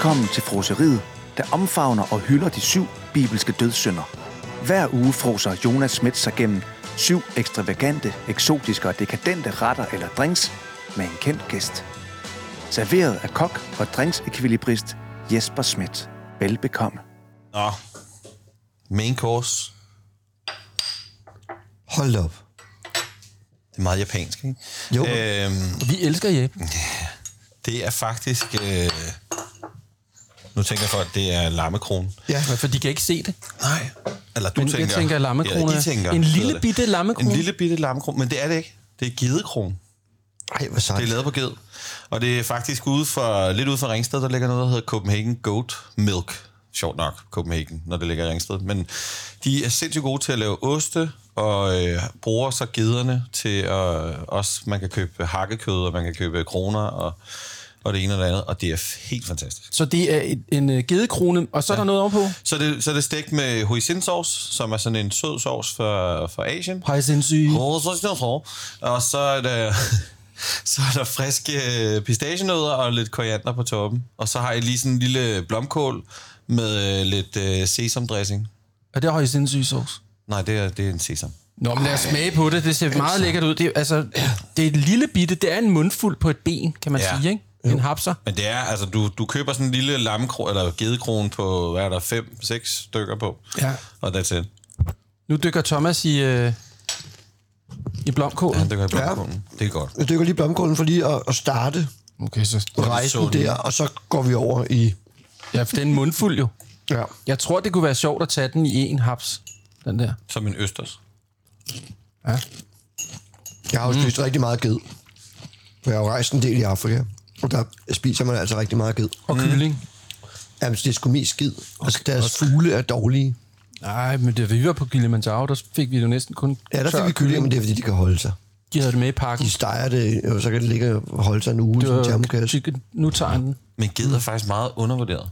Velkommen til froseriet, der omfavner og hylder de syv bibelske dødssynder. Hver uge froser Jonas Schmidt sig gennem syv ekstravagante, eksotiske og dekadente retter eller drinks med en kendt gæst. Serveret af kok og drinksekvilibrist Jesper Schmidt. Velbekomme. Nå. Main course. Hold op. Det er meget japansk, ikke? Jo. Øhm, Vi elsker Jeppe. det er faktisk... Øh, nu tænker folk, at det er lammekron. Ja. For de kan ikke se det. Nej. Eller du Men jeg tænker... tænker, at lammekron Ja, er tænker, en lille bitte lammekron. En lille bitte lammekron, men det er det ikke. Det er gedekron. Ej, hvor sejt. Det er lavet på ged. Og det er faktisk ude for, lidt ude for Ringsted, der ligger noget, der hedder Copenhagen Goat Milk. Sjovt nok, Copenhagen, når det ligger i Ringsted. Men de er sindssygt gode til at lave oste, og øh, bruger så gederne til at også, man kan købe hakkekød, og man kan købe kroner, og, og det ene og det andet, og det er helt fantastisk. Så det er et, en uh, gedekrone, og så er der noget ovenpå. Så det, så er det stegt med hoisin sauce, som er sådan en sød sauce for, for Asien. Hej sindssygt. Og så er der, så er der friske øh, pistachienødder og lidt koriander på toppen. Og så har jeg lige sådan en lille blomkål med øh, lidt øh, sesamdressing. Er det sindssygt sauce? Nej, det er, det er en sesam. Nå, men lad os smage på det. Det ser meget lækkert ud. Det, er- altså, det er et lille bitte. Det er en mundfuld på et ben, kan man Ja. sige, ikke? En hapser. Men det er, altså, du, du køber sådan en lille lammekro, eller gedekron på, hvad er der, fem, seks stykker på. Ja. Og that's it. Nu dykker Thomas i, øh, i blomkålen. Han dykker i blomkålen. Det er godt. Jeg dykker lige blomkålen for lige at, at starte Okay, så... rejsen sådan. der, og så går vi over i... Ja, for det er en mundfuld jo. Ja. Jeg tror, det kunne være sjovt at tage den i en haps. Den der. Som en østers. Ja. Jeg har jo spist rigtig meget ged. For jeg har jo rejst en del i Afrika. Og der spiser man altså rigtig meget ged. Og kylling. Jamen, det er sgu mest skid. Altså, deres fugle er dårlige. Nej, men det vi var på Kilimanjaro, der fik vi jo næsten kun Ja, der fik vi kylling, men det er, fordi de kan holde sig. De havde det med i pakken. De steger det, og så kan det ligge og holde sig en uge som en termokasse. chicken. Nu tager han den. Men ged er faktisk meget undervurderet.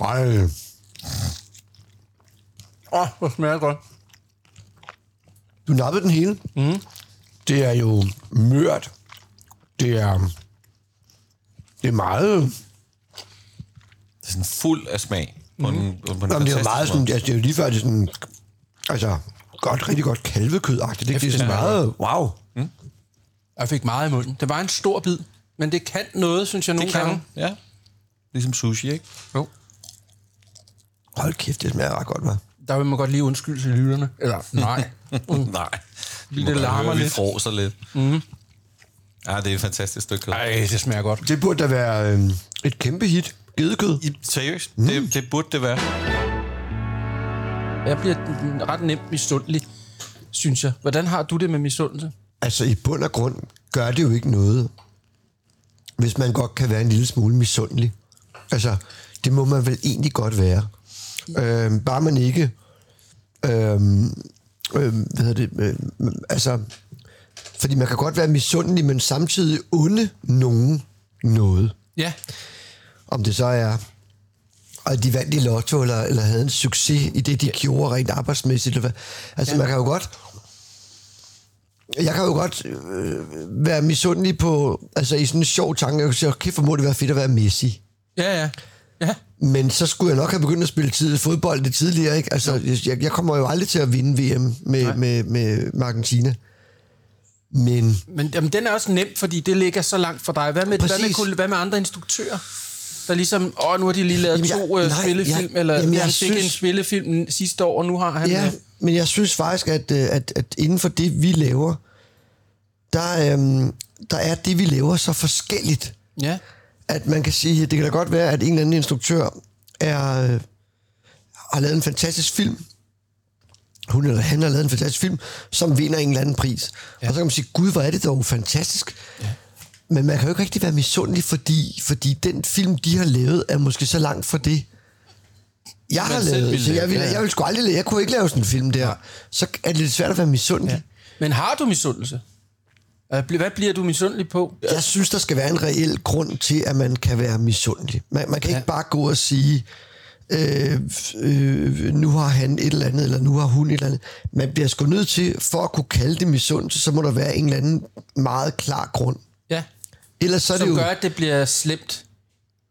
Ej, Åh, oh, hvor smager det godt. du nappede den hele. Mm. Det er jo mørt. Det er... Det er meget... Det er sådan fuld af smag. På en, på en Jamen, det er jo meget sådan... Altså, det er jo lige før, det er sådan... Altså, godt, rigtig godt kalvekød-agtigt. ikke? Det er sådan meget... Wow. Jeg fik meget i munden. Det var en stor bid, men det kan noget, synes jeg, nogle Det kan gange. Ja. Ligesom sushi, ikke? Jo. Hold kæft, det smager ret godt, hva'? Der vil man godt lige undskylde til lytterne. Eller nej. Mm. Nej. Det larmer larmer Vi lidt. froser lidt. Mm. Ja, det er et fantastisk stykke kød. Ej, det smager godt. Det burde da være øh, et kæmpe hit. Gedekød. I, seriøst, mm. det, det burde det være. Jeg bliver ret nemt misundelig, synes jeg. Hvordan har du det med misundelse? Altså, i bund og grund gør det jo ikke noget, hvis man godt kan være en lille smule misundelig. Altså, det må man vel egentlig godt være. Øhm, bare man ikke... Øhm, øhm, hvad hedder det? Øhm, altså, fordi man kan godt være misundelig, men samtidig unde nogen noget. Ja. Om det så er, at de vandt i lotto, eller, eller havde en succes i det, de gjorde rent arbejdsmæssigt. Eller hvad. Altså, ja. man kan jo godt... Jeg kan jo godt øh, være misundelig på, altså i sådan en sjov tanke, jeg kunne sige, kæft, hvor må det være fedt at være Messi. Ja, ja. Ja. Men så skulle jeg nok have begyndt at spille tid, fodbold lidt tidligere, ikke? Altså, jeg, jeg kommer jo aldrig til at vinde VM med, med, med, med Argentina. Men Men jamen, den er også nem, fordi det ligger så langt fra dig. Hvad med, hvad med, Præcis. hvad med andre instruktører? Der ligesom, åh, nu har de lige lavet Jamen, to jeg- øh, nej, spillefilm, jeg- eller jamen, jeg han fik en synes- spillefilm sidste år, og nu har han... Ja, øh, men jeg synes faktisk, at, øh, at, at inden for det, vi laver, der, øhm, der er det, vi laver, så forskelligt, ja. At man kan sige, at det kan da godt være, at en eller anden instruktør er, øh, har lavet en fantastisk film, hun eller han har lavet en fantastisk film, som vinder en eller anden pris. Ja. Og så kan man sige, gud, hvor er det dog fantastisk. Ja. Men man kan jo ikke rigtig være misundelig, fordi, fordi den film, de har lavet, er måske så langt fra det, jeg har Man selv lavet. Så jeg, ville, ja, jeg ville sgu aldrig jeg kunne ikke lave sådan en film der. Ja. Så er det lidt svært at være misundelig. Ja. Men har du misundelse? Øh, Hvad bliver du misundelig på? Jeg synes, der skal være en reel grund til, at man kan være misundelig. Man, man kan ja. ikke bare gå og sige, øh, øh, nu har han et eller andet, eller nu har hun et eller andet. Man bliver sgu nødt til, for at kunne kalde det misundelse, så må der være en eller anden meget klar grund. Ja. Ellers så er det Som jo... gør, at det bliver slemt.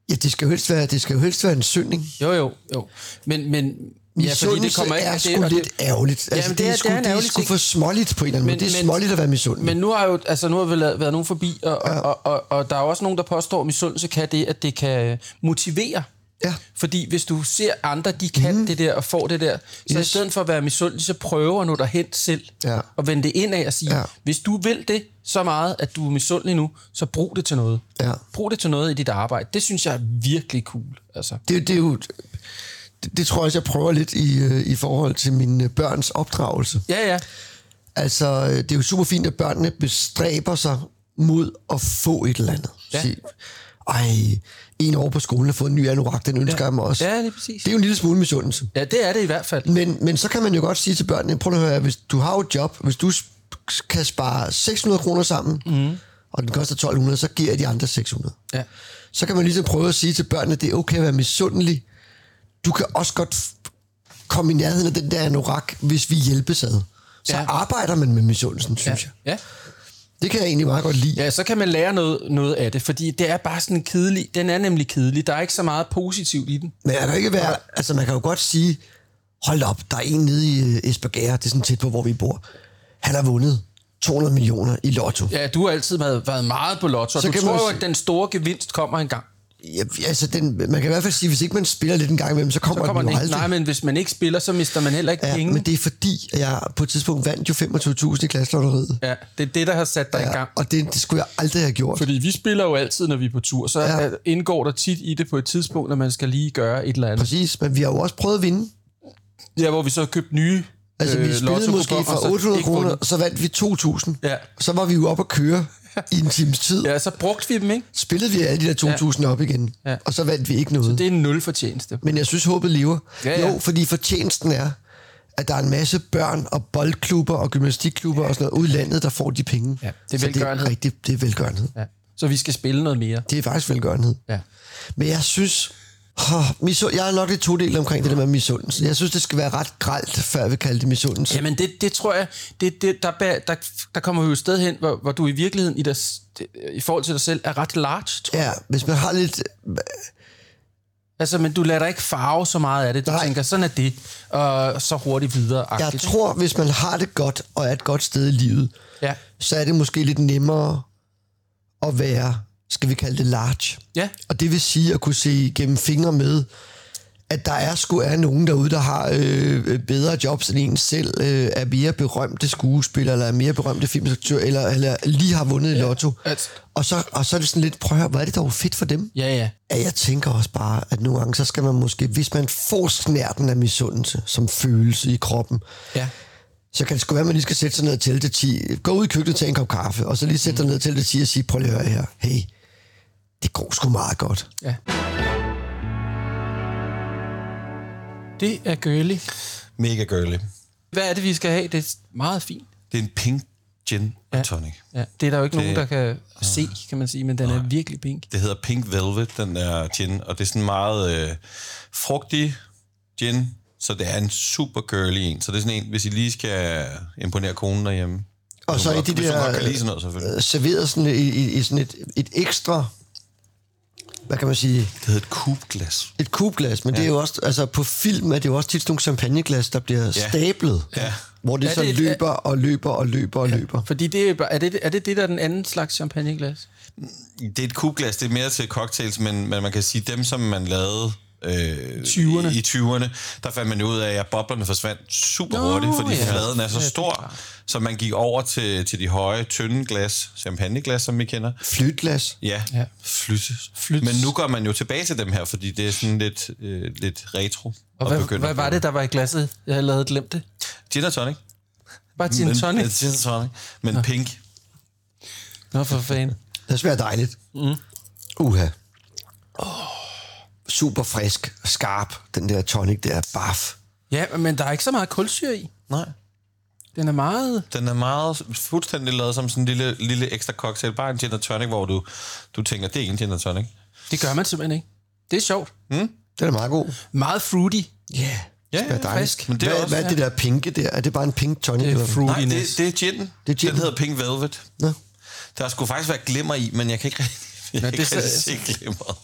Ja, det skal jo helst være, det skal jo helst være en synding. Jo, jo, jo. Men, men ja, fordi det kommer ikke... er det- sgu og det- lidt ærgerligt. Altså, Jamen, det, er, det sgu, er en det er ærgerlig sgu ting. for småligt på en eller anden Men- måde. Det er men- småligt at være misundelig. Men nu har jo, altså nu har vi været, været nogen forbi, og, ja. og, og, og, der er også nogen, der påstår, at misundelse kan det, at det kan motivere. Ja. Fordi hvis du ser andre, de kan mm. det der og får det der, så yes. i stedet for at være misundelig, så prøver nu derhen selv. Ja. Og vende det ind af og sige, Ja. ja. hvis du vil det så meget, at du er misundelig nu, så brug det til noget. Ja. Brug det til noget i dit arbejde. Det synes jeg er virkelig cool. Altså. det, det er jo... Det, det tror jeg også, jeg prøver lidt i, øh, i forhold til mine børns opdragelse. Ja, ja. Altså, øh, det er jo super fint, at børnene bestræber sig mod at få et eller andet. Ja. Sige, Ej, en år på skolen har fået en ny anorak, den ønsker ja. jeg mig også. Ja, det er præcis. Det er jo en lille smule misundelse. Ja, det er det i hvert fald. Men, men så kan man jo godt sige til børnene, prøv at høre, hvis du har et job, hvis du kan spare 600 kroner sammen, mm. og den koster 1200, så giver jeg de andre 600. Ja. Så kan man ligesom prøve at sige til børnene, det er okay at være misundelig. Du kan også godt komme i nærheden af den der anorak, hvis vi hjælpes ad. Så Ja. ja. arbejder man med misundelsen, Ja. synes jeg. ja. Det kan jeg egentlig meget godt lide. Ja, så kan man lære noget, noget af det, fordi det er bare sådan kedelig, den er nemlig kedelig. Der er ikke så meget positivt i den. Men jeg kan ikke være, altså man kan jo godt sige, hold op, der er en nede i øh, Esbjerg, det er sådan tæt på, hvor vi bor. Han har vundet 200 millioner i lotto. Ja, du har altid været, været meget på lotto, Så du tror jo at den store gevinst kommer engang. Ja, altså den, man kan i hvert fald sige, hvis ikke man spiller lidt en gang imellem, så kommer, Så kommer den den jo ikke. aldrig. Nej, men hvis man ikke spiller, så mister man heller ikke ja, penge. men det er fordi, at jeg på et tidspunkt vandt jo 25.000 i klasselotteriet. Ja, det er det, der har sat dig ja. i gang. og det, det skulle jeg aldrig have gjort. Fordi vi spiller jo altid, når vi er på tur, så Ja. ja. indgår der tit i det på et tidspunkt, når man skal lige gøre et eller andet. Præcis, men vi har jo også prøvet at vinde. Ja, hvor vi så har købt nye Altså, vi øh, spillede måske for så 800 ikke kroner, så vandt vi 2.000. Ja. Så var vi jo oppe at køre i en times tid. Ja, så brugte vi dem, ikke? Spillede vi alle de der 2.000 op igen, Ja. og så vandt vi ikke noget. Det er en nul fortjeneste. Men jeg synes, håbet lever. Ja, ja. Jo, fordi fortjenesten er, at der er en masse børn og boldklubber og gymnastikklubber og sådan noget ude i landet, der får de penge. Ja, det er Så velgørenhed. Det er, rigtigt, det er velgørenhed. Ja. Så vi skal spille noget mere. Det er faktisk velgørenhed. Ja. Men jeg synes... Oh, misu- jeg er nok lidt to dele omkring det der med misundelse. Jeg synes, det skal være ret gralt, før jeg vil kalde det misundelse. Jamen, det, det tror jeg, det, det, der, der, der kommer vi jo et sted hen, hvor, hvor du i virkeligheden i, der, i forhold til dig selv er ret large, tror jeg. Ja, hvis man har lidt... Altså, men du lader dig ikke farve så meget af det. Du Nej. Tænker, sådan er det, og så hurtigt videre. Jeg tror, hvis man har det godt og er et godt sted i livet, Ja. så er det måske lidt nemmere at være, skal vi kalde det large. Ja. Og det vil sige at kunne se gennem fingre med, at der er sgu er nogen derude, der har øh, bedre jobs end en selv, øh, er mere berømte skuespiller, eller er mere berømte filminstruktør, eller, eller lige har vundet i lotto. altså- Og så, og så er det sådan lidt, prøv at høre, hvor er det dog fedt for dem? Ja, ja. at jeg tænker også bare, at nogle gange, så skal man måske, hvis man får snærten af misundelse som følelse i kroppen, Ja. så kan det sgu være, at man lige skal sætte sig ned og tælle til 10. Gå ud i køkkenet, tage en kop kaffe, og så lige sætte sig ned og tælle til 10 og sige, prøv lige at høre her, hey, det går sgu meget godt. ja. Det er girly. Mega girly. Hvad er det, vi skal have? Det er meget fint. Det er en pink gin Ja. og tonic. Ja, det er der jo ikke Det- nogen, der kan se, kan man sige, men den er virkelig pink. Det hedder Pink Velvet, den der gin, og det er sådan meget øh, frugtig gin, så det er en super girly en. Så det er sådan en, hvis I lige skal imponere konen derhjemme. Og så hun i de der, kan lide sådan noget, selvfølgelig. Øh, serveret sådan i, i, i sådan et, et ekstra, hvad kan man sige, Det hedder et kubglas. et kubglas, men ja. det er jo også, altså på film er det jo også tit sådan nogle champagneglas, der bliver ja. stablet, Ja. hvor det Er så det et- løber og løber og løber og løber. Fordi det er, er, det, er det det, der er den anden slags champagneglas? Det er et kubglas, det er mere til cocktails, men, men man kan sige, dem som man lavede øh, 20'erne. i, i 20'erne, der fandt man ud af, at boblerne forsvandt super Nå, hurtigt, fordi ja. fladen er så er stor, så man gik over til, til de høje, tynde glas, champagneglas, som vi kender. Flytglas. Ja, Ja. Flyttes. Flyttes. Men nu går man jo tilbage til dem her, fordi det er sådan lidt, øh, lidt retro. Og hvad, hvad var det, der var i glasset? Jeg havde lavet glemt det. Gin og tonic. Bare gin Men- tonic. Ja, Gin tonic. Men ja. pink. Nå, for fanden. Det smager dejligt. Mm. Uha. Oh. Super frisk, skarp, den der tonic der, baf. Ja, men der er ikke så meget kulsyre i. Nej. Den er meget... Den er meget fuldstændig lavet som sådan en lille, lille ekstra cocktail. Bare en gin og tonic, hvor du, du tænker, det er ikke en gin og tonic. Det gør man simpelthen ikke. Det er sjovt. Den er meget god. Meget fruity. Ja, yeah. Ja, ja, dejligt. frisk. Men det er hvad, også- hvad er det der pinke der? Er det bare en pink tonic? Det er eller hvad? fruity. Nej, det, det er gin. Det er gin. Den hedder Pink Velvet. Nå. Der skulle faktisk være glimmer i, men jeg kan ikke, rigtig- jeg Nå, kan det ikke rigtig så- se glimmeret.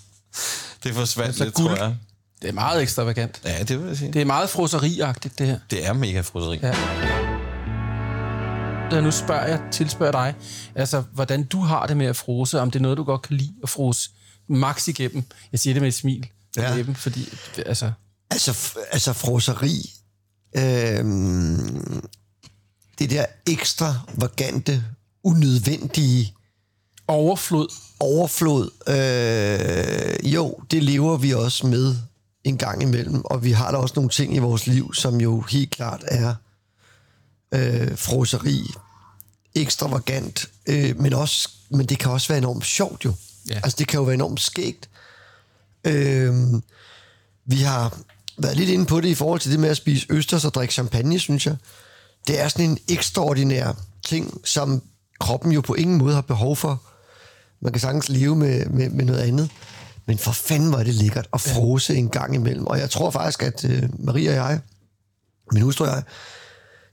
Det forsvandt Altså lidt, guld. tror jeg. Det er meget ekstravagant. Ja, det vil jeg sige. Det er meget froseriagtigt, det her. Det er mega froseri. Ja. Da nu spørger jeg, tilspørger dig, altså, hvordan du har det med at frose, om det er noget, du godt kan lide at frose max igennem. Jeg siger det med et smil Ja. læben, fordi, altså, Altså, altså froseri. Øhm, det der ekstravagante, unødvendige overflod. overflod. Øh, jo, det lever vi også med en gang imellem, og vi har da også nogle ting i vores liv, som jo helt klart er øh, froseri, ekstravagant, øh, men, også, men det kan også være enormt sjovt jo. Ja. Altså det kan jo være enormt skægt. Øh, vi har været lidt inde på det i forhold til det med at spise østers og drikke champagne, synes jeg. Det er sådan en ekstraordinær ting, som kroppen jo på ingen måde har behov for. Man kan sagtens leve med, med, med noget andet. Men for fanden var det lækkert at frose en gang imellem. Og jeg tror faktisk, at øh, Maria og jeg, min hustru og jeg,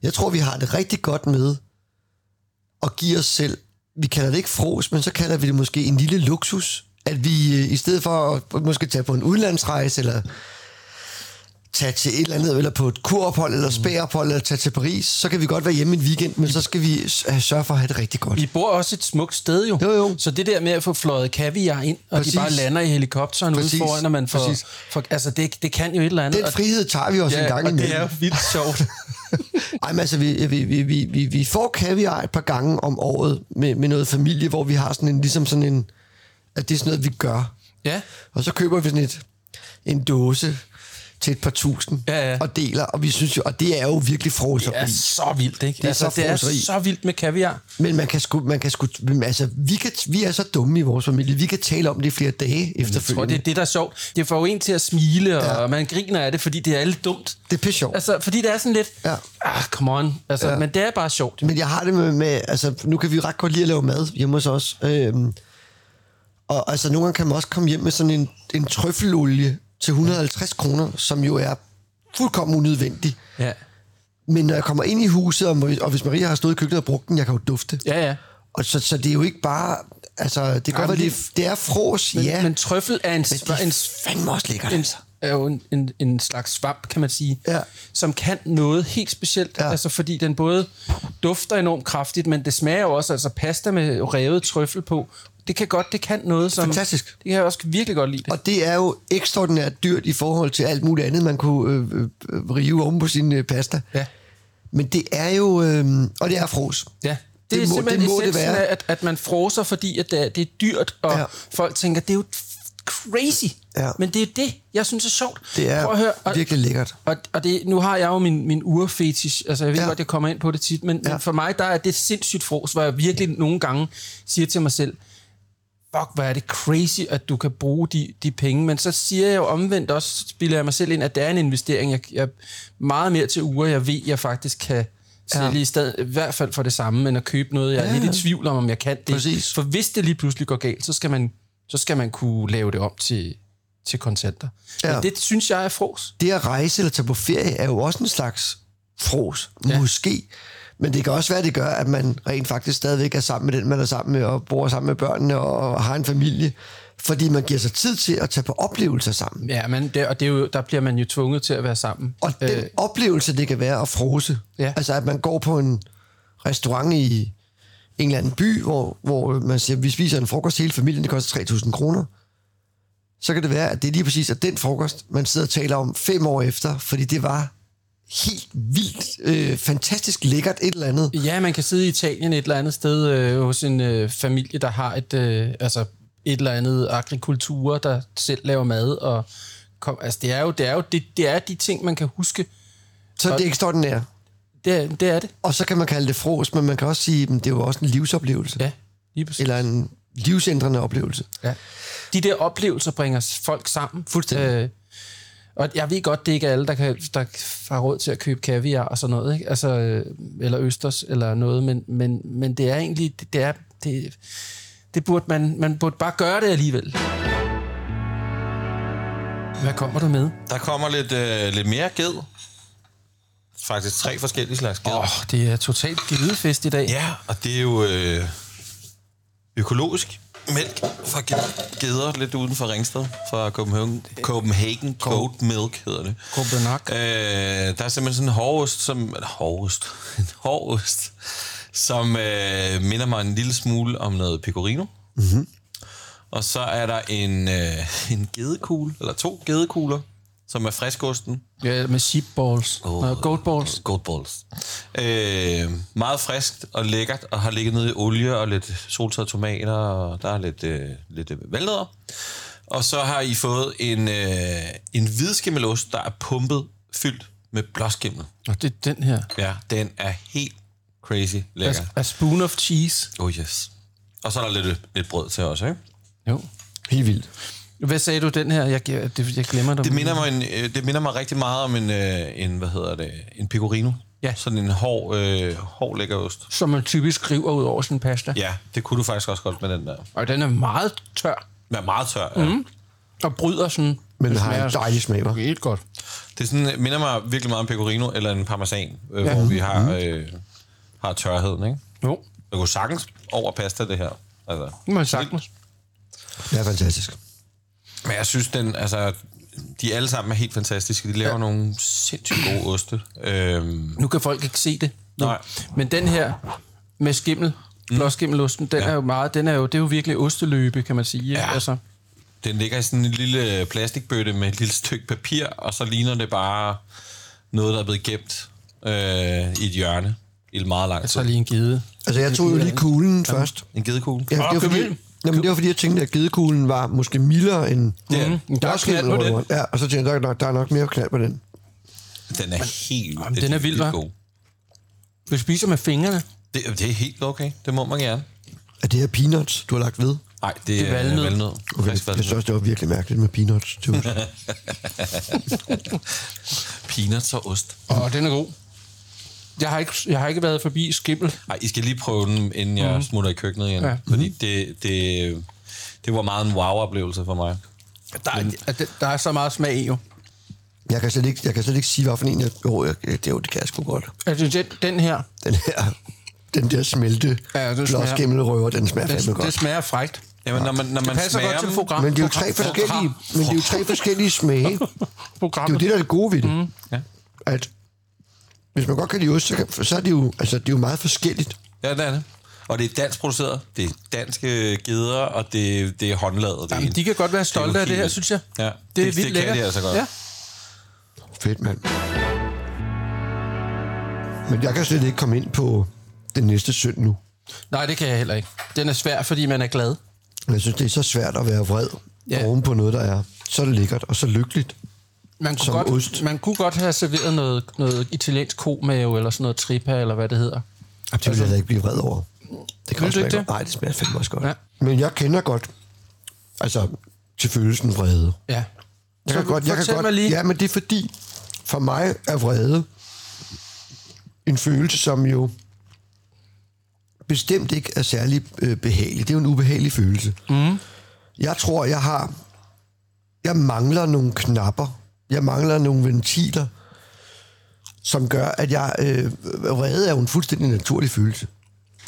jeg tror, vi har det rigtig godt med at give os selv, vi kalder det ikke fros, men så kalder vi det måske en lille luksus, at vi øh, i stedet for at måske tage på en udlandsrejse, eller tage til et eller andet, eller på et kurophold, eller spærophold, eller tage til Paris, så kan vi godt være hjemme en weekend, men så skal vi sørge for at have det rigtig godt. I bor også et smukt sted jo. Jo, jo. Så det der med at få fløjet kaviar ind, og Præcis. de bare lander i helikopteren ude Præcis. foran, når man får... Præcis. får altså, det, det kan jo et eller andet. Den frihed tager vi også en gang imellem. det er vildt sjovt. Ej, men altså, vi, vi, vi, vi, vi, vi får kaviar et par gange om året med, med noget familie, hvor vi har sådan en, ligesom sådan en, at det er sådan noget, vi gør. ja. Og så køber vi sådan et, en dåse et par tusind Ja, ja. og deler, og vi synes jo, og det er jo virkelig froseri. Det er så vildt, ikke? Det er altså, så det er så vildt med kaviar. Men man kan sgu, man kan sgu, altså, vi, kan, vi er så dumme i vores familie, vi kan tale om det i flere dage Jeg tror, efterfølgende. det er det, der er sjovt. Det får jo en til at smile, og Ja. man griner af det, fordi det er lidt dumt. det er pisse sjovt. Altså, fordi det er sådan lidt... Ja. Ah, come on. Altså, Ja. Men det er bare sjovt. Men jeg har det med, med, altså nu kan vi ret godt lide at lave mad hjemme hos os. Øhm, og altså nogle gange kan man også komme hjem med sådan en, en trøffelolie til 150 kroner, som jo er fuldkommen unødvendig. Ja. Men når jeg kommer ind i huset, og, og hvis Maria har stået i køkkenet og brugt den, jeg kan jo dufte. Ja, ja. Og så, så det er jo ikke bare, altså det kan godt være, det, er- det er fros, Men, ja. men trøffel er en, men det en, fandme også lækkert, en, altså. er jo en, en, en slags svamp, kan man sige, Ja. som kan noget helt specielt. Ja. Altså, fordi den både dufter enormt kraftigt, men det smager jo også altså pasta med revet trøffel på. Det kan godt, det kan noget, som... Fantastisk. Det kan jeg også virkelig godt lide. Det. Og det er jo ekstraordinært dyrt i forhold til alt muligt andet, man kunne øh, øh, rive oven på sin øh, pasta. Ja. Men det er jo, øh, og det er fros. Ja, det, Det er må- simpelthen det må det være. af, at, at man froser, fordi at det, er, det er dyrt, og Ja. folk tænker, det er jo crazy. Ja. Men det er det, jeg synes er sjovt. Det er Prøv at høre, og, virkelig lækkert. Og, og det, nu har jeg jo min, min urfetish, altså jeg ved Ja. godt, jeg kommer ind på det tit, men, ja. men for mig, der er det sindssygt fros, hvor jeg virkelig nogle gange siger til mig selv, fuck, hvor er det crazy, at du kan bruge de, de penge, men så siger jeg jo omvendt også, spiller jeg mig selv ind, at det er en investering. Jeg, jeg meget mere til uger, jeg ved, jeg faktisk kan sælge Ja. i stedet, i hvert fald for det samme, end at købe noget, jeg er Ja. lidt i tvivl om, om jeg kan det. Præcis. For hvis det lige pludselig går galt, så skal man, så skal man kunne lave det om til, til kontanter. Ja. Men det synes jeg er fros. Det at rejse eller tage på ferie er jo også en slags fros. Ja. måske. Men det kan også være, at det gør, at man rent faktisk stadigvæk er sammen med den, man er sammen med, og bor sammen med børnene og har en familie. Fordi man giver sig tid til at tage på oplevelser sammen. Ja, men det, og det er jo, der bliver man jo tvunget til at være sammen. Og den øh, oplevelse, det kan være at frose. Ja. Altså, at man går på en restaurant i en eller anden by, hvor, hvor man siger, vi spiser en frokost hele familien, det koster 3.000 kroner. Så kan det være, at det er lige præcis at den frokost, man sidder og taler om fem år efter, fordi det var helt vildt, øh, fantastisk lækkert et eller andet. Ja, man kan sidde i Italien et eller andet sted øh, hos en øh, familie, der har et, øh, altså et eller andet agrikultur, der selv laver mad. Og kom, altså det er jo, det er jo det, det er de ting, man kan huske. Så det er ekstraordinært. Det er det. Er det. Og så kan man kalde det fros, men man kan også sige, at det er jo også en livsoplevelse. Ja, lige præcis. Eller en livsændrende oplevelse. Ja. De der oplevelser bringer folk sammen. Fuldstændig. Øh, og jeg ved godt, det er ikke alle, der, kan, der har råd til at købe kaviar og sådan noget, ikke? Altså, øh, eller østers eller noget, men, men, men det er egentlig, det, det er, det, det burde man, man burde bare gøre det alligevel. Hvad kommer du med? Der kommer lidt, øh, lidt mere ged. Faktisk tre forskellige slags ged. Åh, oh, det er totalt gedefest i dag. Ja, og det er jo... Øh, økologisk mælk fra ge- geder lidt uden for Ringsted, fra Copenhagen, Copenhagen Goat Milk hedder det. Copenhagen. Øh, der er simpelthen sådan en hårdost, som... Hårdost. En hårdost, som øh, minder mig en lille smule om noget pecorino. Mm-hmm. Og så er der en, øh, en gedekugle, eller to gedekugler, som er friskosten. Ja, med sheep balls. Oh, no, goat balls. Goat balls. Øh, meget friskt og lækkert, og har ligget nede i olie og lidt soltørrede tomater, og der er lidt, øh, lidt øh, valnødder. Og så har I fået en, øh, en hvidskimmelost, der er pumpet fyldt med blåskimmel. Og det er den her. Ja, den er helt crazy A, lækker. a spoon of cheese. Oh yes. Og så er der lidt, lidt brød til også, ikke? Jo. Helt vildt. Hvad sagde du, den her? Jeg, jeg, det- jeg glemmer det. Det minder mig, en, øh, det minder mig rigtig meget om en, øh, en hvad hedder det, en pecorino. Ja. Sådan en hård, øh, hård lækker ost. Som man typisk river ud over sin pasta. Ja, det kunne du faktisk også godt med den der. Og den er meget tør. Den er meget tør, ja. Mm. Og bryder sådan. Men Det den har smager en dejlig smag, hva'? Helt godt. Det sådan, minder mig virkelig meget om pecorino eller en parmesan, øh, ja. hvor vi har, øh, har tørheden, ikke? Jo, Det kunne sagtens over pasta, det her. Altså. man sagtens. Det er fantastisk. Men jeg synes, den, altså, de alle sammen er helt fantastiske. De laver ja. nogle sindssygt gode oste. Øhm, Nu kan folk ikke se det. Nu. Nej. Men den her med skimmel, mm. blåskimmelosten, den Ja. ja. er jo meget, den er jo, det er jo virkelig osteløbe, kan man sige. Ja. Altså, den ligger i sådan en lille plastikbøtte med et lille stykke papir, og så ligner det bare noget, der er blevet gemt øh, i et hjørne i meget lang jeg tid. tager lige en gide. Altså, jeg tog jo lige kuglen først. En gedekugle? Ja, det var fordi. Jamen, det var fordi, jeg tænkte, at gedekuglen var måske mildere end Det er, Mm. Der er knald på den. Ja, og så tænkte jeg, der, er nok- der er nok mere knald på den. Den er helt Jamen, den er vild, hva'? god. Vi spiser med fingrene. Det, det er helt okay. Det må man gerne. Er det her peanuts, du har lagt ved? Nej, det, Det er valnød. valnød. Okay, Frisk jeg synes også, det var virkelig mærkeligt med peanuts. Til ost. Peanuts og ost. Og den er god. Jeg har ikke, jeg har ikke været forbi skimmel. Nej, I skal lige prøve den, inden jeg smutter i køkkenet igen. Ja. Fordi det, det, det var meget en wow-oplevelse for mig. Der, er, der er så meget smag i jo. jeg, kan slet ikke, jeg kan slet ikke sige, hvorfor en jeg... Jo, jeg, det, jo, det kan jeg sgu godt. Altså, den, den her, Den her, den der smelte Ja, ja, den smager- blåskimmelrøver, den smager fandme godt. det smager frægt. Jamen, når man, når man Det passer smager godt til program. Men det er jo tre program- forskellige, men det er jo tre forskellige smage. Det er jo det, der er det gode ved det. Mm. Ja. At hvis man godt kan lide ost, så, kan, så er det jo, altså, det er jo meget forskelligt. Ja, det er det. Og det er dansk produceret, det er danske geder, og det, det er håndlavet. Det er Jamen, en- de kan godt være stolte af det her, synes jeg. Ja, Det er det, vildt det kan lækkert. de altså godt. Ja. Fedt, mand. Men jeg kan slet ikke komme ind på den næste synd nu. Nej, det kan jeg heller ikke. Den er svær, fordi man er glad. Jeg synes, det er så svært at være vred ja. oven på noget, der er så lækkert og så lykkeligt. Man kunne, Som godt, ost. man kunne godt have serveret noget, noget italiensk komave, eller sådan noget tripa, eller hvad det hedder. Det vil jeg da ikke blive vred over. Det kan også ikke det? Nej, det smager fandme også godt. Ja. Men jeg kender godt, altså til følelsen vrede. Ja. Jeg Så kan godt, jeg kan godt, lige. Ja, men det er fordi, for mig er vrede en følelse, som jo bestemt ikke er særlig øh, behagelig. Det er jo en ubehagelig følelse. Mm. Jeg tror, jeg har... Jeg mangler nogle knapper. Jeg mangler nogle ventiler, som gør, at jeg... Øh, vrede er jo en fuldstændig naturlig følelse.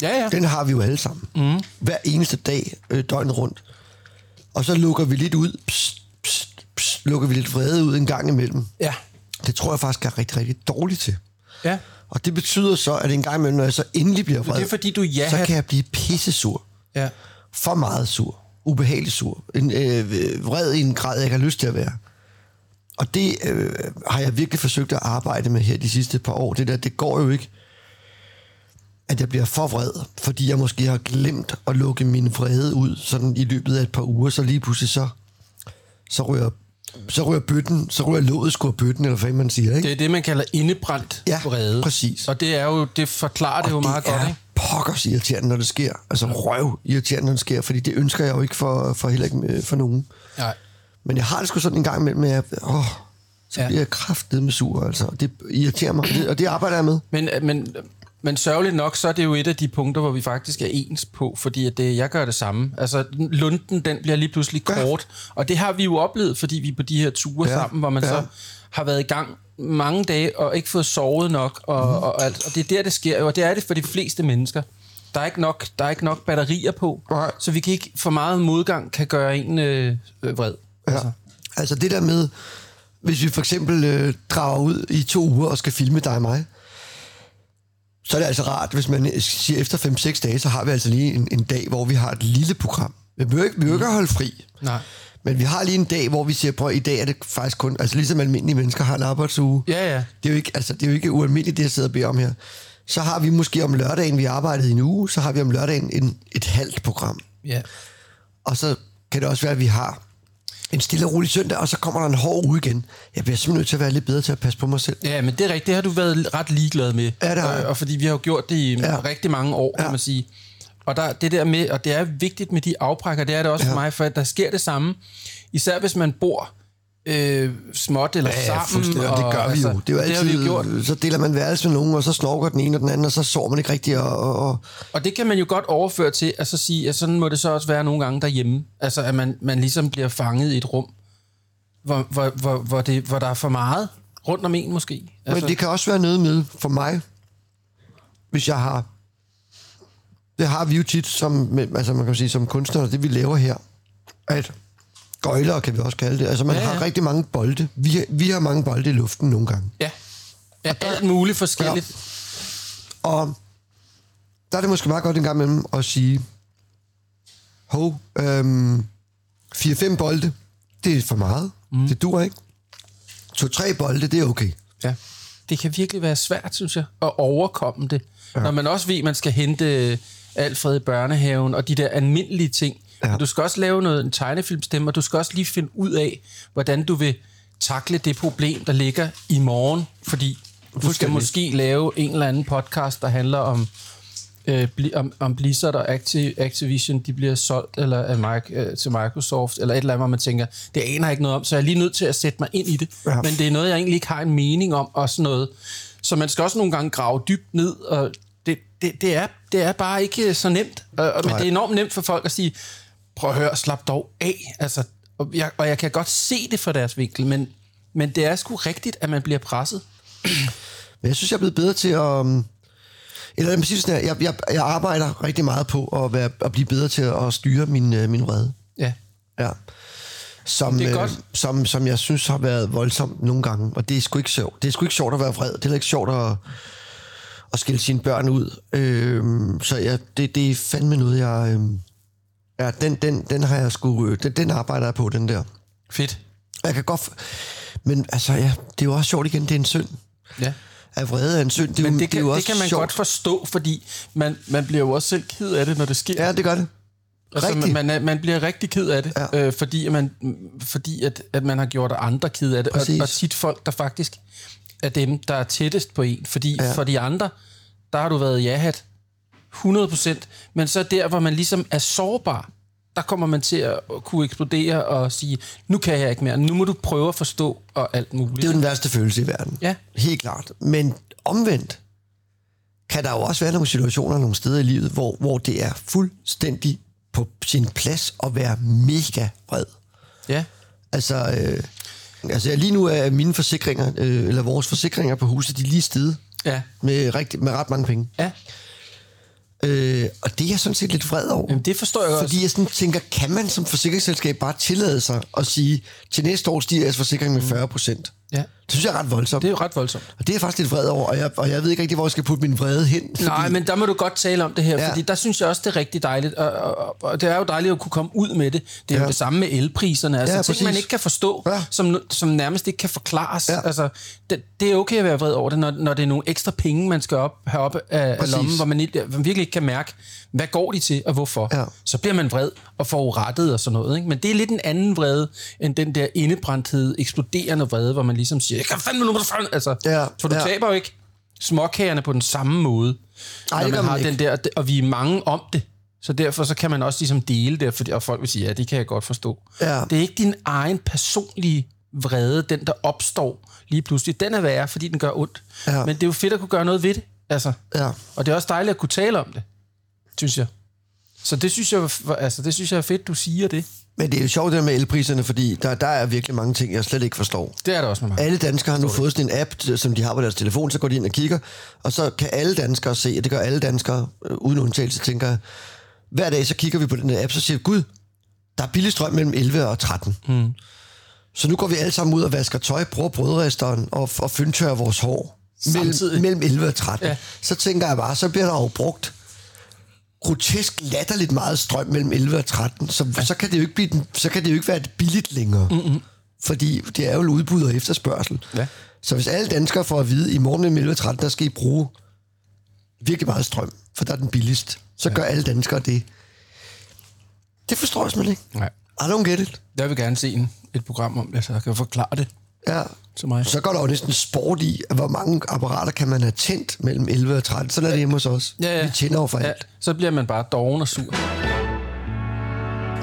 Ja, ja. Den har vi jo alle sammen. Mm. Hver eneste dag, øh, døgnet rundt. Og så lukker vi lidt ud, pst, pst, pst, lukker vi lidt vrede ud en gang imellem. Ja. Det tror jeg faktisk er rigtig, rigtig dårligt til. ja. Og det betyder så, at en gang imellem, når jeg så endelig bliver vred, Det er fordi, du ja så kan jeg blive pissesur. Ja. For meget sur. Ubehageligt sur. En, øh, vred i en grad, jeg ikke har lyst til at være. Og det øh, har jeg virkelig forsøgt at arbejde med her de sidste par år. Det der, det går jo ikke, at jeg bliver for vred, fordi jeg måske har glemt at lukke min vrede ud sådan i løbet af et par uger, så lige pludselig så, så rører så rører bøtten, så rører låget af bøtten, eller hvad man siger, ikke? Det er det, man kalder indebrændt Ja, vrede. præcis. Og det er jo, det forklarer det jo meget det godt, ikke? pokkers irriterende, når det sker. Altså røv irriterende, når det sker, fordi det ønsker jeg jo ikke for, for heller ikke øh, for nogen. Nej. Men jeg har det sgu sådan en gang imellem, at jeg, åh, så Ja. bliver jeg kraftet med sur, altså. Det irriterer mig, og det, og det arbejder jeg med. Men, men, men sørgeligt nok, så er det jo et af de punkter, hvor vi faktisk er ens på, fordi at det, jeg gør det samme. Altså, lunden, den bliver lige pludselig Ja. kort, og det har vi jo oplevet, fordi vi er på de her ture Ja. sammen, hvor man Ja. så har været i gang mange dage og ikke fået sovet nok, og, Mhm. og, og, alt. og det er der, det sker jo, og det er det for de fleste mennesker. der er ikke nok, der er ikke nok batterier på, Nej. så vi kan ikke, for meget modgang kan gøre en øh, øh, vred. Ja. Altså det der med, hvis vi for eksempel øh, drager ud i to uger og skal filme dig og mig, så er det altså rart, hvis man siger efter 5-6 dage, så har vi altså lige en, en dag, hvor vi har et lille program. Vi behøver ikke, vi behøver ikke at holde fri. Nej. Men vi har lige en dag, hvor vi siger, prøv i dag er det faktisk kun, altså ligesom almindelige mennesker har en arbejdsuge. Ja, ja. Det er jo ikke, altså, det er jo ikke ualmindeligt, det jeg sidder og beder om her. Så har vi måske om lørdagen, vi arbejdede i en uge, så har vi om lørdagen en, et halvt program. ja. Og så kan det også være, at vi har en stille og rolig søndag, og så kommer der en hård uge igen. Jeg bliver simpelthen nødt til at være lidt bedre til at passe på mig selv. Ja, men det er rigtigt. Det har du været ret ligeglad med. Ja, det. Og, og fordi vi har jo gjort det i Ja. rigtig mange år, kan Ja. man sige. Og der, det der med, og det er vigtigt med de afbrækker, det er det også ja. for mig, for at der sker det samme. Især hvis man bor øh, småt eller Ja, sammen. fuldstændig, og det gør vi jo. Det er jo det har altid, vi jo gjort. så deler man værelse med nogen, og så snorker den ene og den anden, og så sover man ikke rigtigt. Og, og, og det kan man jo godt overføre til at så sige, at sådan må det så også være nogle gange derhjemme. Altså, at man, man ligesom bliver fanget i et rum, hvor, hvor, hvor, hvor, det, hvor der er for meget rundt om en måske. Altså, Men det kan også være noget med for mig, hvis jeg har... Det har vi jo tit som, altså man kan sige, som kunstnere, det vi laver her, at gøjler kan vi også kalde det. Altså man Ja, ja, ja. har rigtig mange bolde. Vi, vi har mange bolde i luften nogle gange. Ja. ja alt muligt forskelligt. Og der er det måske meget godt en gang imellem at sige, hov, øhm, 4-5 bolde, det er for meget. Mm. Det dur ikke. 2-3 bolde, det er okay. Ja. Det kan virkelig være svært, synes jeg, at overkomme det. Ja. Når man også ved, at man skal hente Alfred i børnehaven, og de der almindelige ting. Ja. Du skal også lave noget, en tegnefilmstemme, og du skal også lige finde ud af, hvordan du vil takle det problem, der ligger i morgen. Fordi du skal måske lave en eller anden podcast, der handler om, øh, bli, om, om Blizzard og Acti, Activision, de bliver solgt eller af Mike, øh, til Microsoft, eller et eller andet, hvor man tænker, det aner jeg ikke noget om, så jeg er lige nødt til at sætte mig ind i det. Ja. Men det er noget, jeg egentlig ikke har en mening om, og sådan noget. Så man skal også nogle gange grave dybt ned, og det, det, det, er, det er bare ikke så nemt. Og, og, men det er enormt nemt for folk at sige, prøv at høre, slap dog af. Altså, og, jeg, og jeg kan godt se det fra deres vinkel, men, men det er sgu rigtigt, at man bliver presset. Men jeg synes, jeg er blevet bedre til at... um, Eller det sådan her, jeg, jeg, jeg arbejder rigtig meget på at, være, at blive bedre til at styre min, øh, min vrede. Ja. Ja. Som, Det er øh, godt. som, som jeg synes har været voldsomt nogle gange. Og det er sgu ikke sjovt. Det er sgu ikke sjovt at være vred. Det er ikke sjovt at, at skille sine børn ud. Øh, så ja, det, det er fandme noget, jeg... Øh, ja, den, den, den har jeg sgu... Øh, den, den arbejder jeg på, den der. Fedt. Jeg kan godt... Men altså, ja, det er jo også sjovt igen, det er en synd. Ja. At vrede er en synd, det er, jo, Men det det er kan, jo det også kan man sjovt. godt forstå, fordi man, man bliver jo også selv ked af det, når det sker. Ja, det gør det. Altså, Rigtigt. man, man, man bliver rigtig ked af det, Ja. øh, fordi, man, fordi at, at man har gjort andre ked af det. Og, Præcis. og tit folk, der faktisk er dem, der er tættest på en. Fordi ja. for de andre, der har du været ja-hat 100%. Men så der, hvor man ligesom er sårbar, der kommer man til at kunne eksplodere og sige, nu kan jeg ikke mere, nu må du prøve at forstå og alt muligt. Det er jo den værste følelse i verden. Ja. Helt klart. Men omvendt kan der jo også være nogle situationer nogle steder i livet, hvor, hvor det er fuldstændig på sin plads at være mega vred. Ja. Altså, øh, altså lige nu er mine forsikringer, øh, eller vores forsikringer på huset, de er lige steget Ja. med, rigtig, med ret mange penge. Ja. Øh, og det er jeg sådan set lidt vred over. Jamen, det forstår jeg også. Fordi jeg sådan tænker, kan man som forsikringsselskab bare tillade sig at sige, til næste år stiger jeres forsikring med 40 procent? Det synes jeg er ret voldsomt. Det er jo ret voldsomt. Og det er jeg faktisk lidt vred over, og jeg, og jeg ved ikke rigtig, hvor jeg skal putte min vrede hen. Fordi, Nej, men der må du godt tale om det her, Ja. fordi der synes jeg også, det er rigtig dejligt, og, og, og det er jo dejligt at kunne komme ud med det. Det er ja. Jo det samme med elpriserne, altså Ja, ting, man ikke kan forstå, Ja. som, som nærmest ikke kan forklares. Ja. Altså, det, det er okay at være vred over det, når, når det er nogle ekstra penge, man skal op, have op af, af lommen, hvor man, ikke, man virkelig ikke kan mærke, hvad går de til, og hvorfor. Ja. Så bliver man vred og får rettet og sådan noget. Ikke? Men det er lidt en anden vrede, end den der indebrændthed, eksploderende vrede, hvor man ligesom siger, jeg kan fandme nu, fandme. Altså, Ja, du ja. taber jo ikke småkagerne på den samme måde. Nej, når det man man har ikke. den der, og vi er mange om det. Så derfor så kan man også ligesom dele det, fordi, og folk vil sige, ja, det kan jeg godt forstå. Ja. Det er ikke din egen personlige vrede, den der opstår lige pludselig. Den er værre, fordi den gør ondt. Ja. Men det er jo fedt at kunne gøre noget ved det. Altså. Ja. Og det er også dejligt at kunne tale om det, synes jeg. Så det synes jeg, altså, det synes jeg er fedt, du siger det. Men det er jo sjovt det med elpriserne, fordi der, der er virkelig mange ting, jeg slet ikke forstår. Det er der også med mig. Alle danskere har nu fået sådan en app, som de har på deres telefon, så går de ind og kigger, og så kan alle danskere se, og det gør alle danskere, øh, uden undtagelse, tænker jeg, hver dag så kigger vi på den her app, så siger gud, der er billig strøm mellem 11 og 13. Mm. Så nu går vi alle sammen ud og vasker tøj, bruger brødresteren og, og fyndtørrer vores hår. Mellem, Samtidig. mellem 11 og 13. Ja. Ja. Så tænker jeg bare, så bliver der jo brugt grotesk latterligt meget strøm mellem 11 og 13, så, ja. så, kan det jo ikke blive den, så kan det jo ikke være billigt længere. Mm-hmm. Fordi det er jo udbud og efterspørgsel. Ja. Så hvis alle danskere får at vide, at i morgen mellem 11 og 13, der skal I bruge virkelig meget strøm, for der er den billigst, så ja. gør alle danskere det. Det forstår jeg simpelthen ikke. Nej. I don't get it. Jeg vil gerne se en, et program om det, så jeg kan forklare det Ja. til mig. Så går der jo næsten sport i, hvor mange apparater kan man have tændt mellem 11 og 13. Sådan er det hjemme hos os. Ja, ja. Vi tænder jo for Ja, alt. så bliver man bare doven og sur.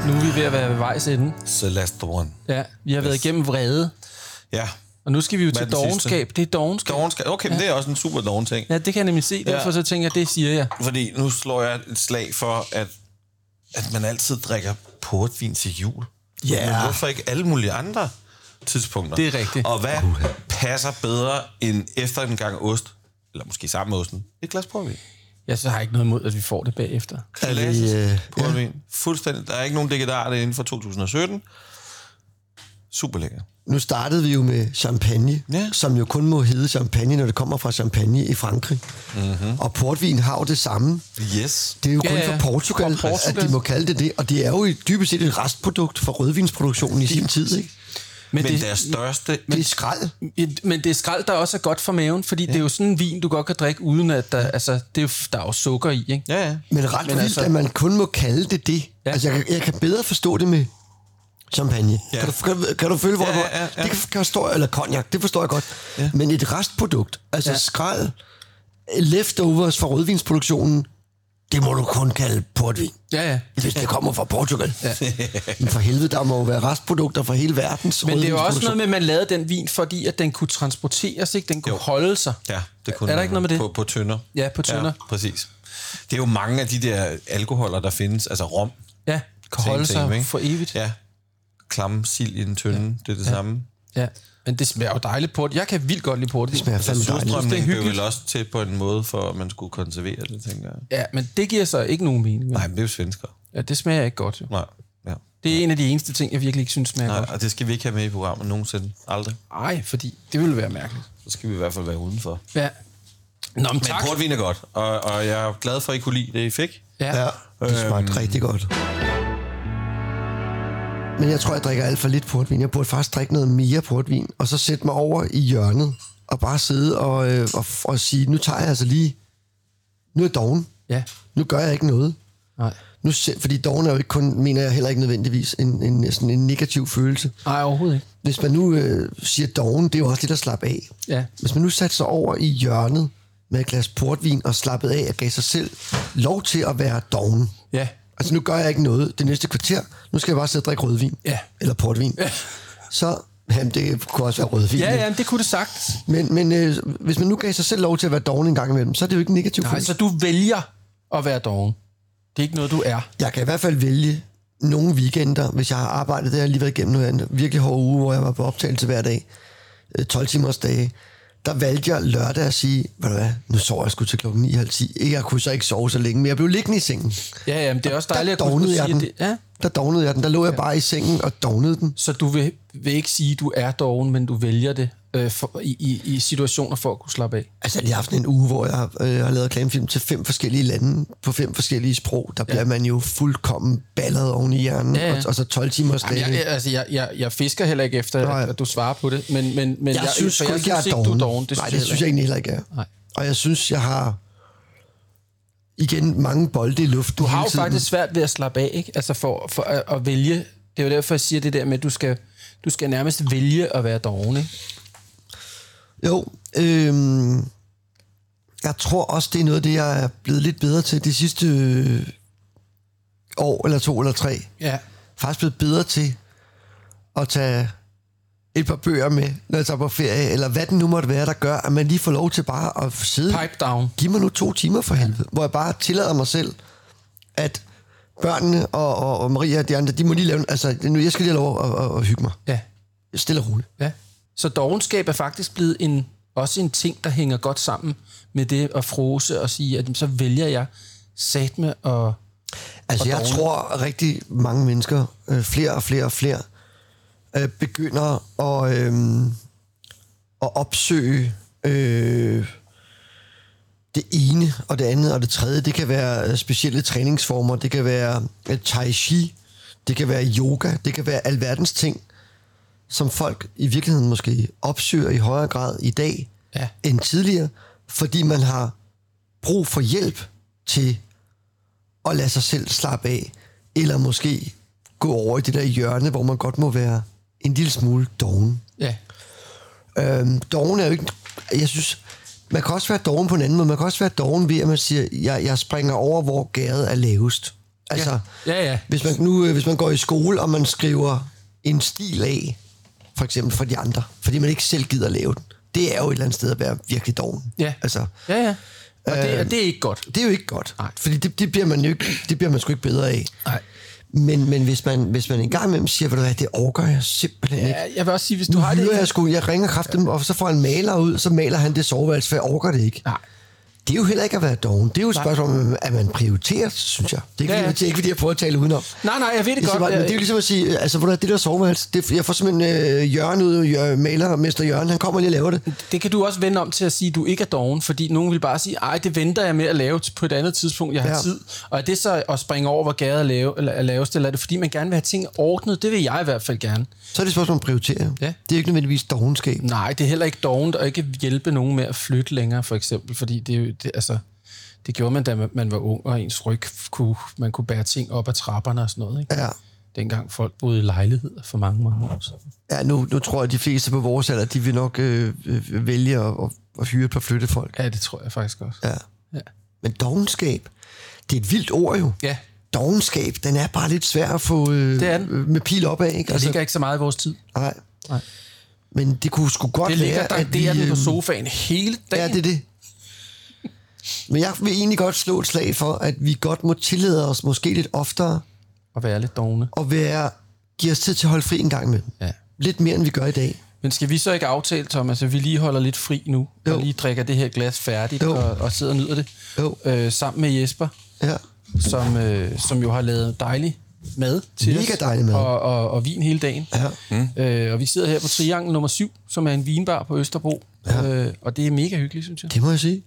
Nu er vi ved at være ved vejs ende. Celeste One. Ja, vi har været igennem vrede, Ja. og nu skal vi jo Hvad til dogenskab. Det er dogenskab. Dovenskab. Okay, men det er også en super doven ting. Ja, det kan jeg nemlig se. Derfor så tænker jeg, det siger jeg. Fordi nu slår jeg et slag for, at, at man altid drikker portvin til jul. Ja. Men hvorfor ikke alle mulige andre tidspunkter? Det er rigtigt. Og hvad passer bedre end efter en gang ost, eller måske sammen med osten, et glas portvin? Jeg så har ikke noget imod, at vi får det bagefter. Klassisk øh, portvin. Fuldstændig. Der er ikke nogen er inden for 2017. Super lækker. Nu startede vi jo med champagne, Ja. som jo kun må hedde champagne, når det kommer fra champagne i Frankrig. Mm-hmm. Og portvin har jo det samme. Yes. Det er jo Ja, kun ja. for Portugal, Fra Portugal. at de må kalde det det. Og det er jo i- dybest set et restprodukt for rødvinsproduktionen i sin tid. Ikke? Men det, deres største... Det er skrald. Men det er skrald, der også er godt for maven, fordi ja. det er jo sådan en vin, du godt kan drikke, uden at der, altså, det er jo, der er jo sukker i, ikke? Ja, ja. Men ret Men vildt, altså- at man kun må kalde det det. Ja. Altså, jeg, kan- jeg kan bedre forstå det med champagne. Ja. Kan, du, kan, du- kan du følge, hvor Ja, ja, ja. Det kan, kan jeg forstå, eller cognac, det forstår jeg godt. Ja. Men et restprodukt, altså ja. skrald, leftovers fra rødvinsproduktionen, det må du kun kalde portvin. Ja, ja. Hvis det kommer fra Portugal. Ja. Men for helvede, der må jo være restprodukter fra hele verdens Men det er jo også noget med, at man lavede den vin, fordi at den kunne transporteres, ikke? Den kunne jo. Holde sig. Ja, det kunne Er der ikke noget med det? På, på tønder. Ja, på tønder. Ja, præcis. Det er jo mange af de der alkoholer, der findes, altså rom. Ja, kan Same holde sig ikke? for evigt. Ja. Klam sild i en tønde, ja. det er det ja. samme. Ja. Men det smager jo dejligt port. Jeg kan vildt godt lide portvin. Det smager fandme dejligt. Det er hyggeligt. vel også til på en måde, for at man skulle konservere det, tænker jeg. Ja, men det giver så ikke nogen mening. Nej, Nej. men det er jo svensker. Ja, det smager ikke godt, jo. Nej, ja. Det er en af de eneste ting, jeg virkelig ikke synes smager Nej, godt. og det skal vi ikke have med i programmet nogensinde. Aldrig. Nej, fordi det ville være mærkeligt. Så skal vi i hvert fald være udenfor. Ja. Nå, men Men tak. portvin er godt, og, og jeg er glad for, at I kunne lide det, I fik. Ja. Ja, det smagte øhm. rigtig godt. Men jeg tror, jeg drikker alt for lidt portvin. Jeg burde faktisk drikke noget mere portvin, og så sætte mig over i hjørnet, og bare sidde og, øh, og, og sige, nu tager jeg altså lige... Nu er jeg doven. ja. Nu gør jeg ikke noget. Nej. Nu, fordi doven er jo ikke kun, mener jeg heller ikke nødvendigvis, en, en, sådan en negativ følelse. Nej, overhovedet ikke. Hvis man nu øh, siger doven, det er jo også lidt at slappe af. Ja. Hvis man nu satte sig over i hjørnet med et glas portvin og slappede af og gav sig selv lov til at være doven. Ja. Altså nu gør jeg ikke noget det næste kvarter. Nu skal jeg bare sidde og drikke rødvin. Ja. Eller portvin. Ja. Så, jamen det kunne også være rødvin. Ja, ja, det kunne det sagt. Men, men øh, hvis man nu gav sig selv lov til at være doven en gang imellem, så er det jo ikke en negativ Nej, så du vælger at være doven. Det er ikke noget, du er. Jeg kan i hvert fald vælge nogle weekender, hvis jeg har arbejdet, jeg lige været igennem nu, en virkelig hård uge, hvor jeg var på optagelse hver dag, øh, 12 timers dage, der valgte jeg lørdag at sige, ved du hvad, nu sover jeg sgu til klokken 9.30. Ikke, jeg kunne så ikke sove så længe, men jeg blev liggende i sengen. Ja, ja, men det er også Der dejligt at kunne sige, jeg den. det, ja. Der dognede jeg den. Der lå jeg bare i sengen og dognede den. Så du vil, vil ikke sige, at du er doven, men du vælger det øh, for, i, i, i situationer for at kunne slappe af. Altså, jeg har haft en uge, hvor jeg øh, har lavet reklamefilm til fem forskellige lande, på fem forskellige sprog. Der bliver ja. man jo fuldkommen ballet oven i hjernen, Ja, ja. Og, og så 12 timers dage. jeg, jeg, altså, jeg, jeg, jeg fisker heller ikke efter, Nej. at, at du svarer på det, men, men, men jeg, jeg synes for sgu ikke, jeg er synes doven. ikke, du er doven. Det Nej, synes det synes jeg egentlig heller ikke er. Nej. Og jeg synes, jeg har igen mange bolde i luften Du har jo tiden. faktisk svært ved at slappe af, ikke? Altså for, for at, at vælge. Det er jo derfor, jeg siger det der med, at du skal, du skal nærmest vælge at være doven, ikke? Jo, øhm, jeg tror også, det er noget af det, jeg er blevet lidt bedre til de sidste øh, år, eller to eller tre. Ja. Faktisk blevet bedre til at tage et par bøger med, når jeg tager på ferie, eller hvad det nu måtte være, der gør, at man lige får lov til bare at sidde. Pipe down. Giv mig nu to timer for helvede, hvor jeg bare tillader mig selv at børnene og, og, og Maria og de andre, de må lige lave... Altså, nu, jeg skal lige have lov at, at, at hygge mig. Ja, Stille og roligt. ja. Så dogenskab er faktisk blevet en, også en ting, der hænger godt sammen med det at frose og sige, at så vælger jeg satme og... Altså, Og jeg dogne. tror rigtig mange mennesker, øh, flere og flere og flere, øh, begynder at, øh, at opsøge øh, det ene og det andet og det tredje. Det kan være øh, specielle træningsformer, det kan være tai chi, det kan være yoga, det kan være alverdens ting, som folk i virkeligheden måske opsøger i højere grad i dag Ja. end tidligere, fordi man har brug for hjælp til at lade sig selv slappe af, eller måske gå over i det der hjørne, hvor man godt må være en lille smule doven. Ja, Øhm, doven er jo ikke... Jeg synes, man kan også være doven på en anden måde. Man kan også være doven ved, at man siger, jeg, jeg springer over, hvor gæret er lavest. Altså, ja, ja. hvis man nu øh, hvis man går i skole, og man skriver en stil af, for eksempel for de andre, fordi man ikke selv gider lave den, det er jo et eller andet sted at være virkelig doven. Ja. Altså, Ja, ja. Og det, og det er ikke godt. det er jo ikke godt, Nej. fordi det, det, bliver man jo ikke, det bliver man sgu ikke bedre af. Nej. Men, men hvis, man, hvis man en gang imellem siger, ved du hvad, det overgår jeg simpelthen ikke. Ja, jeg vil også sige, hvis Nu du har det... jeg sgu, jeg ringer kraften, og så får en maler ud, så maler han det soveværelse, for jeg overgår det ikke. Nej. Det er jo heller ikke at være doven. Det er jo et spørgsmål om, at man prioriterer, synes jeg. Det er ikke, Ja, ja, det er ikke fordi jeg prøver at tale udenom. Nej, nej, jeg ved det siger godt. bare, men det er jo ligesom at sige, altså, hvor det der soveværelse, det, jeg får simpelthen øh, Jørgen ud, Jørgen, maler, Mester Jørgen, han kommer lige og laver det. Det kan du også vende om til at sige, at du ikke er doven, fordi nogen vil bare sige, ej, det venter jeg med at lave på et andet tidspunkt, jeg har ja. Tid. Og er det så at springe over, hvor gader er, lave, eller er lavest, eller er det fordi, man gerne vil have ting ordnet? Det vil jeg i hvert fald gerne. Så er det et spørgsmål om prioritering. Ja. Det er ikke nødvendigvis dovenskab. Nej, det er heller ikke dovent at ikke hjælpe nogen med at flytte længere, for eksempel, fordi det, er jo- det, altså, det gjorde man, da man- var ung, og ens ryg kunne, man kunne bære ting op ad trapperne og sådan noget. Ikke? Ja. Dengang folk boede i lejligheder for mange, mange år siden. Ja, nu, nu tror jeg, at de fleste på vores alder, de vil nok øh, øh, vælge at, at, hyre et par flyttefolk. Ja, det tror jeg faktisk også. Ja. Ja. Men dovenskab, det er et vildt ord jo. Ja, Dovenskab, den er bare lidt svær at få øh, Det er den. øh, med pil op af, ikke? der ligger ikke så meget i vores tid. nej. Nej. Men det kunne sgu godt Det ligger være, der, at det er vi, på øh, sofaen hele dagen. Ja, det er det. Men jeg vil egentlig godt slå et slag for, at vi godt må tillade os måske lidt oftere At være lidt dogne. at være, give os tid til at holde fri en gang med. Ja. Lidt mere, end vi gør i dag. Men skal vi så ikke aftale, Thomas, at vi lige holder lidt fri nu, Jo. og lige drikker det her glas færdigt, Jo. og, og sidder og nyder det, Jo. øh, sammen med Jesper, Ja. Som, øh, som jo har lavet dejlig mad til Mega os, dejlig mad. Og, og, og vin hele dagen. Ja. Mm. Øh, og vi sidder her på Triangel nummer 7, som er en vinbar på Østerbro, ja. øh, og det er mega hyggeligt, synes jeg. Det må jeg sige.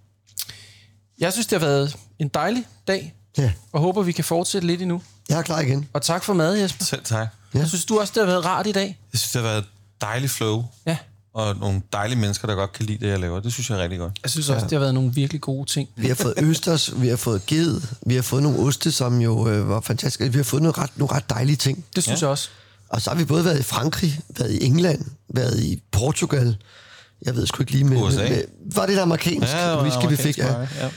Jeg synes, det har været en dejlig dag, Ja. og håber, vi kan fortsætte lidt endnu. Jeg er klar igen. Og tak for mad, Jesper. Selv tak. Ja. Jeg synes du også, det har været rart i dag? Jeg synes, det har været et dejligt flow, Ja. Og nogle dejlige mennesker, der godt kan lide det, jeg laver. Det synes jeg er rigtig godt. Jeg synes også, det har været nogle virkelig gode ting. Vi har fået østers, vi har fået ged, vi har fået nogle oste, som jo øh, var fantastiske. Vi har fået nogle ret, nogle ret dejlige ting. Det synes ja. jeg også. Og så har vi både været i Frankrig, været i England, været i Portugal. Jeg ved sgu ikke lige med... USA. med, var det der amerikansk Ja, det whisky, vi fik? Ja. wine,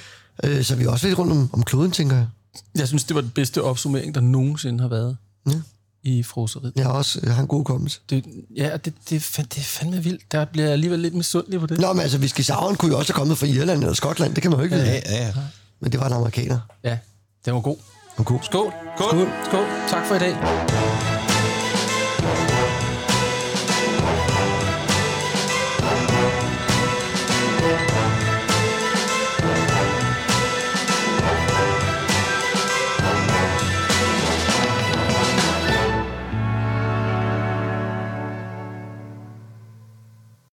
Øh, så vi er også lidt rundt om, om kloden, tænker jeg. Jeg synes, det var den bedste opsummering, der nogensinde har været Ja. I froseriet. Jeg har også jeg har en god kommelse. Det, ja, det, det, det er fandme vildt. Der bliver jeg alligevel lidt misundelig på det. Nå, men altså, Whisky Sauren kunne jo også have kommet fra Irland eller Skotland. Det kan man jo ikke vide. Ja, ja, ja. Men det var en amerikaner. Ja, det var god. Og god. Skål. Skål. Skål. Tak for i dag.